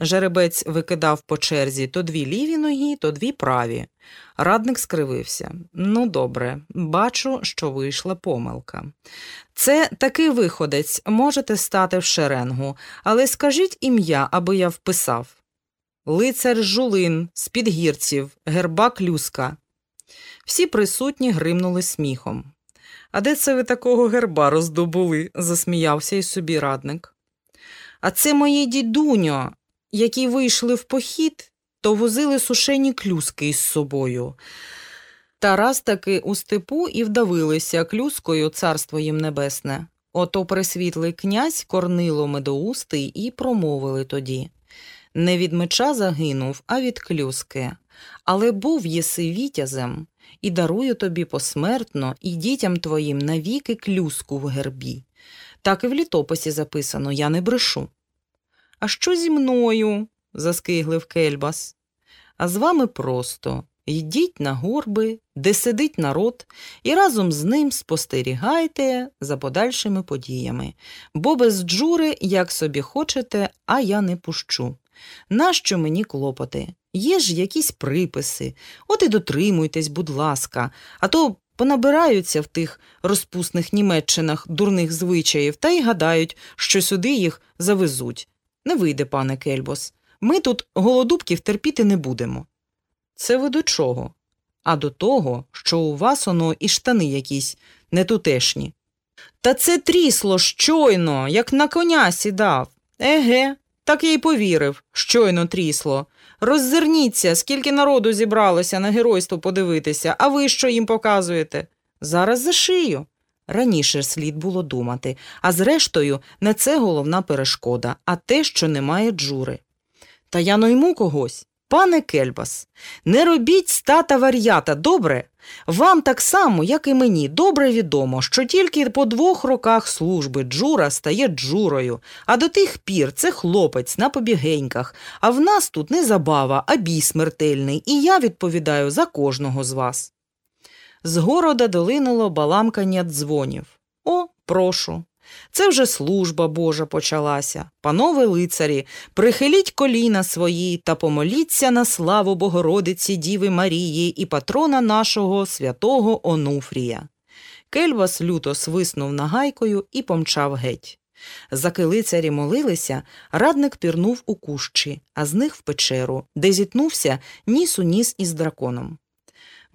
Жеребець викидав по черзі то дві ліві ноги, то дві праві. Радник скривився. Ну, добре, бачу, що вийшла помилка. Це такий виходець, можете стати в шеренгу, але скажіть ім'я, аби я вписав. Лицар Жулин, з підгірців, герба Клюска. Всі присутні гримнули сміхом. А де це ви такого герба роздобули? засміявся й собі радник. А це моє дідуньо, які вийшли в похід, то возили сушені клюски із собою. Та раз таки у степу і вдавилися клюскою царство їм небесне. Ото присвітлий князь Корнило Медоустий і промовили тоді. Не від меча загинув, а від клюски. Але був єси вітязем, і дарую тобі посмертно і дітям твоїм навіки клюску в гербі. Так і в літописі записано я не брешу. А що зі мною? заскиглив Кельбас. А з вами просто йдіть на горби, де сидить народ, і разом з ним спостерігайте за подальшими подіями, бо без джури, як собі хочете, а я не пущу. Нащо мені клопоти? Є ж якісь приписи, от і дотримуйтесь, будь ласка, а то понабираються в тих розпусних Німеччинах дурних звичаїв та й гадають, що сюди їх завезуть. Не вийде, пане Кельбос. Ми тут голодубків терпіти не будемо. Це ви до чого? А до того, що у вас оно і штани якісь нетутешні. Та це трісло щойно, як на коня сідав. Еге, так я й повірив, щойно трісло. Роззирніться, скільки народу зібралося на геройство подивитися, а ви що їм показуєте? Зараз зашию. Раніше слід було думати, а зрештою, не це головна перешкода, а те, що немає джури. Та я найму когось. Пане Кельбас, не робіть стата вар'ята, добре? Вам так само, як і мені, добре відомо, що тільки по двох роках служби джура стає джурою, а до тих пір це хлопець на побігеньках, а в нас тут не забава, а бій смертельний, і я відповідаю за кожного з вас. З города долинуло баламкання дзвонів. О, прошу. Це вже служба Божа почалася. Панове лицарі, прихиліть коліна свої та помоліться на славу Богородиці Діви Марії і патрона нашого святого Онуфрія. Кельвас люто свиснув нагайкою і помчав геть. Заки лицарі молилися, радник пірнув у кущі, а з них в печеру, де зіткнувся ніс у ніс із драконом.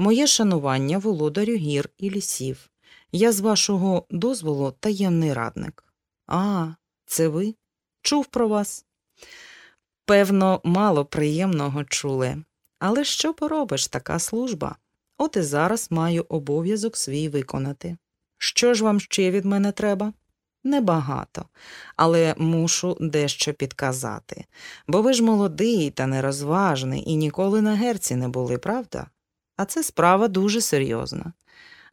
Моє шанування володарю гір і лісів. Я з вашого дозволу таємний радник. А, це ви? Чув про вас? Певно, мало приємного чули. Але що поробиш така служба? От і зараз маю обов'язок свій виконати. Що ж вам ще від мене треба? Небагато, але мушу дещо підказати, бо ви ж молодий та нерозважний і ніколи на герці не були, правда? А це справа дуже серйозна.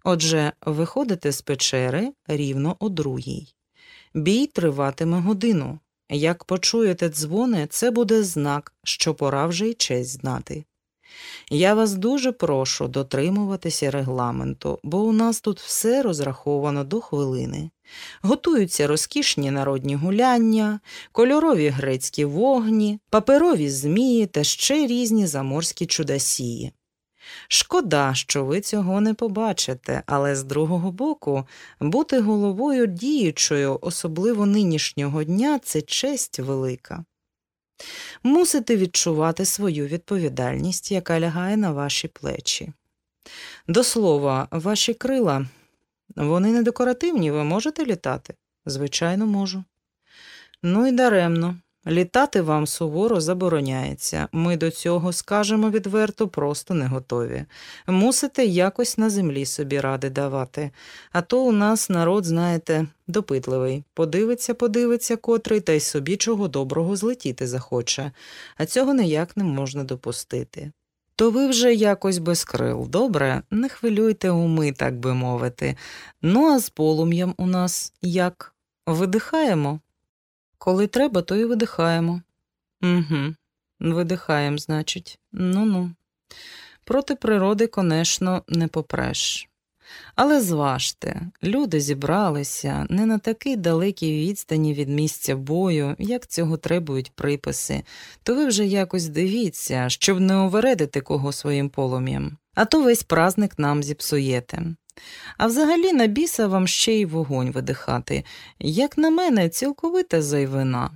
Отже, виходите з печери рівно о другій. Бій триватиме годину. Як почуєте дзвони, це буде знак, що пора вже й честь знати. Я вас дуже прошу дотримуватися регламенту, бо у нас тут все розраховано до хвилини. Готуються розкішні народні гуляння, кольорові грецькі вогні, паперові змії та ще різні заморські чудасії. Шкода, що ви цього не побачите, але з другого боку, бути головою діючою, особливо нинішнього дня, це честь велика. Мусите відчувати свою відповідальність, яка лягає на ваші плечі. До слова, ваші крила, вони не декоративні, ви можете літати? Звичайно, можу. Ну і даремно. Літати вам суворо забороняється. Ми до цього, скажемо відверто, просто не готові. Мусите якось на землі собі ради давати. А то у нас народ, знаєте, допитливий. Подивиться, подивиться котрий, та й собі чого доброго злетіти захоче, а цього ніяк не можна допустити. То ви вже якось без крил, добре, не хвилюйте уми, так би мовити. Ну а з полум'ям у нас як? Видихаємо? Коли треба, то і видихаємо. Угу, видихаємо, значить. Ну ну. Проти природи, конечно, не попреш. Але зважте, люди зібралися не на такій далекій відстані від місця бою, як цього требують приписи, то ви вже якось дивіться, щоб не овередити кого своїм полум'ям, а то весь праздник нам зіпсуєте. А взагалі на біса вам ще й вогонь видихати. Як на мене, цілковита зайвина.